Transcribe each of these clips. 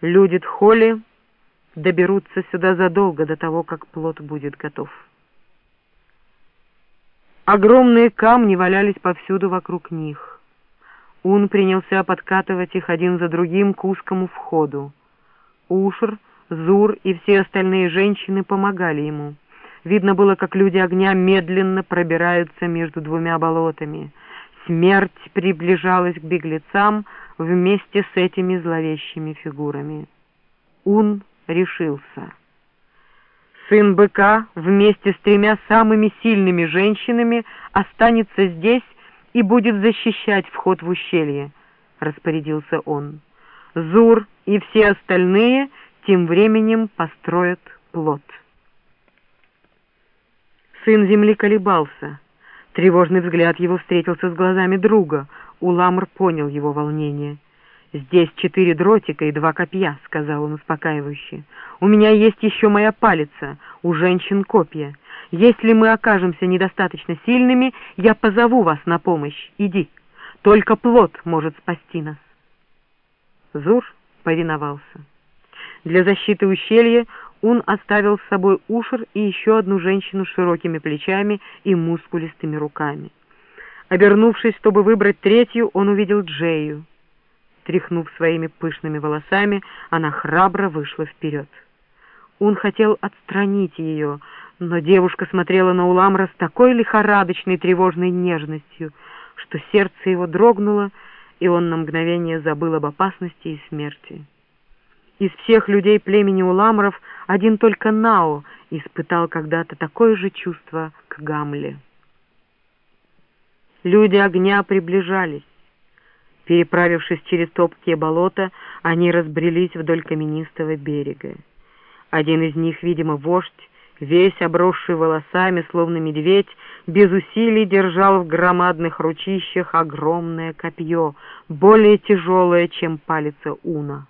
Люди Тхоли доберутся сюда задолго до того, как плод будет готов. Огромные камни валялись повсюду вокруг них. Ун принялся подкатывать их один за другим к узкому входу. Ушер, Зур и все остальные женщины помогали ему. Видно было, как люди огня медленно пробираются между двумя болотами. Смерть приближалась к беглецам вместе с этими зловещими фигурами. Ун решился. Сын быка вместе с тремя самыми сильными женщинами останется здесь и будет защищать вход в ущелье, — распорядился он. Зур и все остальные тем временем построят плод. Сын земли колебался. Тревожный взгляд его встретился с глазами друга. Уламр понял его волнение — «Здесь четыре дротика и два копья», — сказал он успокаивающе. «У меня есть еще моя палица, у женщин копья. Если мы окажемся недостаточно сильными, я позову вас на помощь. Иди. Только плод может спасти нас». Зур повиновался. Для защиты ущелья он оставил с собой Ушер и еще одну женщину с широкими плечами и мускулистыми руками. Обернувшись, чтобы выбрать третью, он увидел Джею. Тряхнув своими пышными волосами, она храбро вышла вперед. Он хотел отстранить ее, но девушка смотрела на Уламра с такой лихорадочной тревожной нежностью, что сердце его дрогнуло, и он на мгновение забыл об опасности и смерти. Из всех людей племени Уламров один только Нао испытал когда-то такое же чувство к Гамле. Люди огня приближались. Переправившись через топкие болота, они разбрелись вдоль каменистого берега. Один из них, видимо, вождь, весь обросший волосами, словно медведь, без усилий держал в громадных ручищах огромное копье, более тяжелое, чем палец Уна.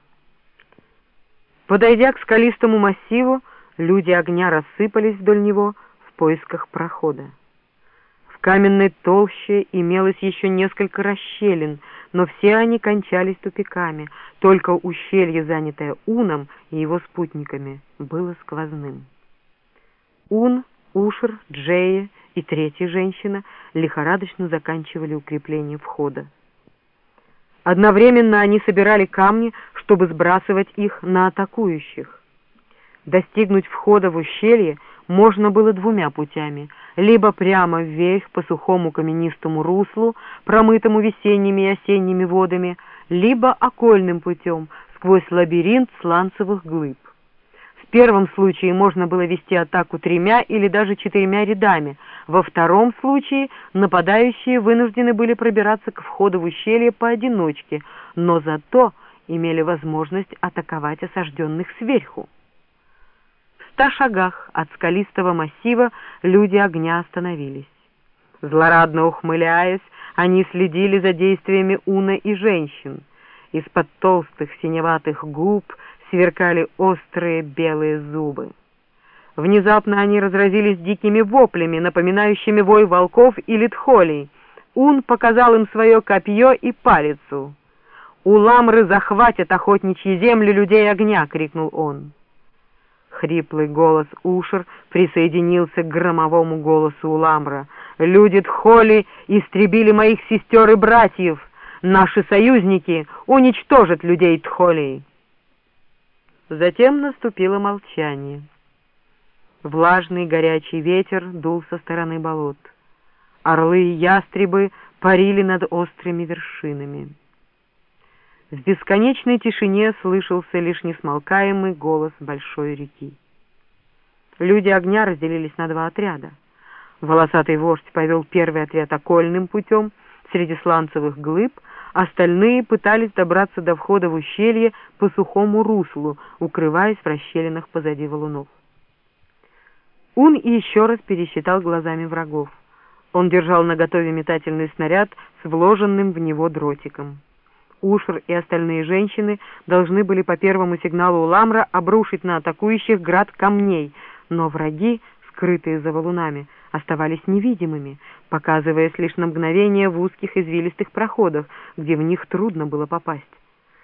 Подойдя к скалистому массиву, люди огня рассыпались вдоль него в поисках прохода. Каменной толще имелось еще несколько расщелин — но все они кончались тупиками, только ущелье, занятое Уном и его спутниками, было сквозным. Ун, Ушер, Джея и третья женщина лихорадочно заканчивали укрепление входа. Одновременно они собирали камни, чтобы сбрасывать их на атакующих. Достигнуть входа в ущелье можно было двумя путями — либо прямо вверх по сухому каменистому руслу, промытому весенними и осенними водами, либо окольным путем сквозь лабиринт сланцевых глыб. В первом случае можно было вести атаку тремя или даже четырьмя рядами, во втором случае нападающие вынуждены были пробираться к входу в ущелье поодиночке, но зато имели возможность атаковать осажденных сверху ста шагах от скалистого массива люди огня остановились. Злорадно ухмыляясь, они следили за действиями Уна и женщин. Из-под толстых синеватых губ сверкали острые белые зубы. Внезапно они разразились дикими воплями, напоминающими вой волков или тхолей. Ун показал им свое копье и палицу. «Уламры захватят охотничьи земли людей огня!» — крикнул он. Хриплый голос Ушер присоединился к громовому голосу Уламра. «Люди Тхоли истребили моих сестер и братьев! Наши союзники уничтожат людей Тхолей!» Затем наступило молчание. Влажный горячий ветер дул со стороны болот. Орлы и ястребы парили над острыми вершинами. В бесконечной тишине слышался лишь несмолкаемый голос большой реки. Люди огня разделились на два отряда. Волосатый вождь повел первый отряд окольным путем среди сланцевых глыб, остальные пытались добраться до входа в ущелье по сухому руслу, укрываясь в расщелинах позади валунов. Ун еще раз пересчитал глазами врагов. Он держал наготове метательный снаряд с вложенным в него дротиком. Ушер и остальные женщины должны были по первому сигналу Ламра обрушить на атакующих град камней, но враги, скрытые за валунами, оставались невидимыми, показываясь лишь на мгновение в узких извилистых проходах, где в них трудно было попасть.